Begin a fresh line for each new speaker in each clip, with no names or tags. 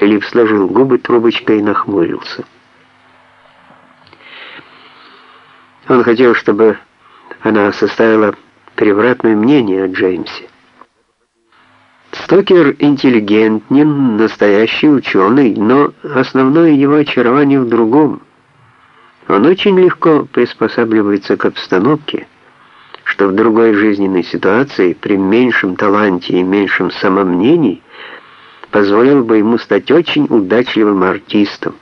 Филипп сложил губы трубочкой и нахмурился. Он хотел, чтобы она составила превратное мнение о Джеймсе. Стокер интеллигентен, настоящий ученый, но основное его очарование в другом. Он очень легко приспосабливается к обстановке, что в другой жизненной ситуации, при меньшем таланте и меньшем самомнении, позволил бы ему стать очень удачливым артистом.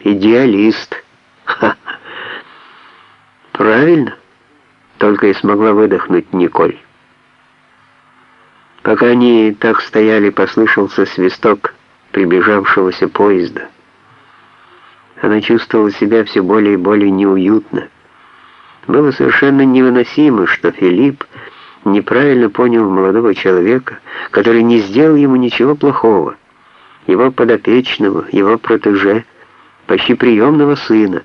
Идеалист. Ха! Правильно, только и смогла выдохнуть Николь. Пока они так стояли, послышался свисток приближавшегося поезда. Она чувствовала себя все более и более неуютно. Было совершенно невыносимо, что Филипп неправильно понял молодого человека, который не сделал ему ничего плохого, его подопечного, его протеже, почти приемного сына,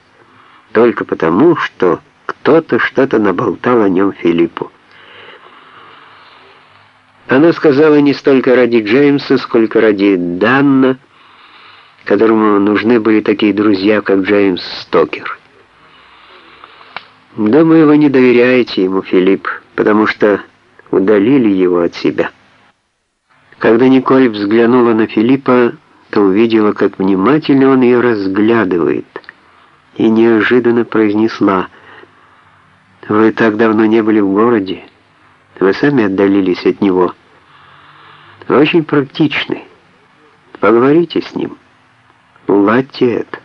только потому, что кто-то что-то наболтал о нем Филиппу. Она сказала не столько ради Джеймса, сколько ради Данна, которому нужны были такие друзья, как Джеймс Стокер. Думаю, вы не доверяете ему, Филипп, потому что удалили его от себя. Когда Николь взглянула на Филиппа, то увидела, как внимательно он ее разглядывает, и неожиданно произнесла, «Вы так давно не были в городе, вы сами отдалились от него. Вы очень практичны. Поговорите с ним, уладьте это».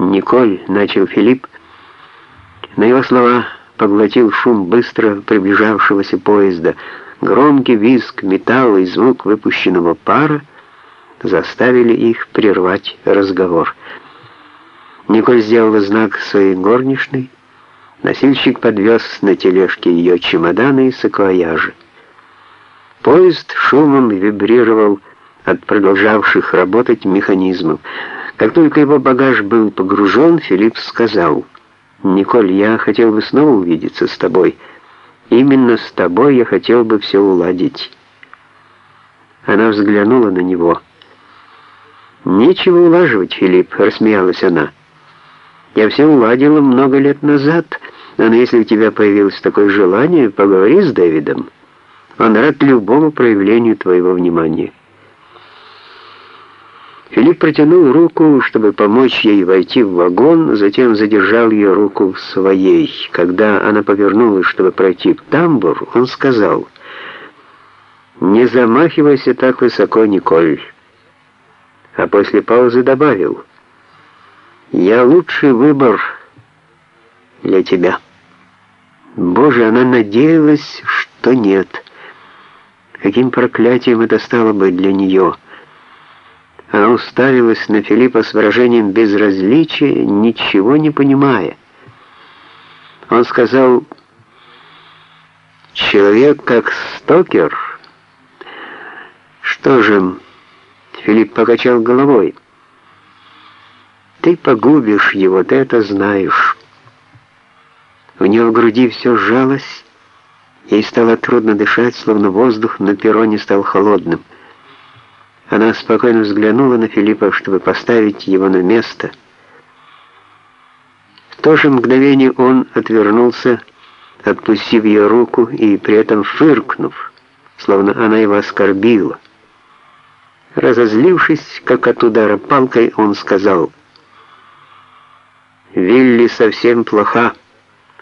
«Николь», — начал Филипп, на его слова поглотил шум быстро приближавшегося поезда. Громкий визг металла и звук выпущенного пара заставили их прервать разговор. Николь сделала знак своей горничной. Носильщик подвез на тележке ее чемоданы и саквояжи. Поезд шумом вибрировал от продолжавших работать механизмов. Как только его багаж был погружен, Филипп сказал — «Николь, я хотел бы снова увидеться с тобой. Именно с тобой я хотел бы все уладить». Она взглянула на него. «Нечего улаживать, Филипп», — рассмеялась она. «Я все уладила много лет назад, но если у тебя появилось такое желание, поговори с Дэвидом. Он рад любому проявлению твоего внимания». Филипп протянул руку, чтобы помочь ей войти в вагон, затем задержал ее руку в своей. Когда она повернулась, чтобы пройти в тамбур, он сказал, «Не замахивайся так высоко, Николь». А после паузы добавил, «Я лучший выбор для тебя». Боже, она надеялась, что нет. Каким проклятием это стало бы для нее — она уставилась на Филиппа с выражением безразличия, ничего не понимая. Он сказал, «Человек как Стокер?» «Что же?» Филипп покачал головой. «Ты погубишь его, ты это знаешь». У нее в груди все сжалось, ей стало трудно дышать, словно воздух на перроне стал холодным. Она спокойно взглянула на Филиппа, чтобы поставить его на место. В то же мгновение он отвернулся, отпустив ее руку и при этом фыркнув, словно она его оскорбила. Разозлившись, как от удара палкой, он сказал, «Вилли совсем плоха,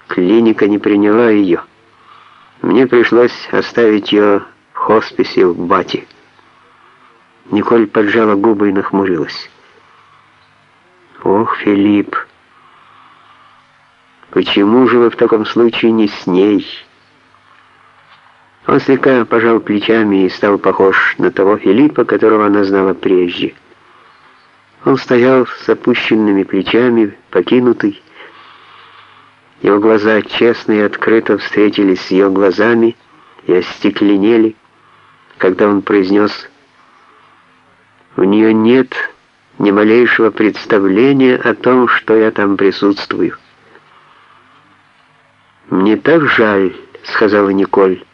клиника не приняла ее. Мне пришлось оставить ее в хосписе в Бати». Николь поджала губы и нахмурилась. «Ох, Филипп, почему же вы в таком случае не с ней?» Он слегка пожал плечами и стал похож на того Филиппа, которого она знала прежде. Он стоял с опущенными плечами, покинутый. Его глаза честно и открыто встретились с ее глазами и остекленели, когда он произнес «Филипп». У нее нет ни малейшего представления о том, что я там присутствую. «Мне так жаль», — сказала Николь.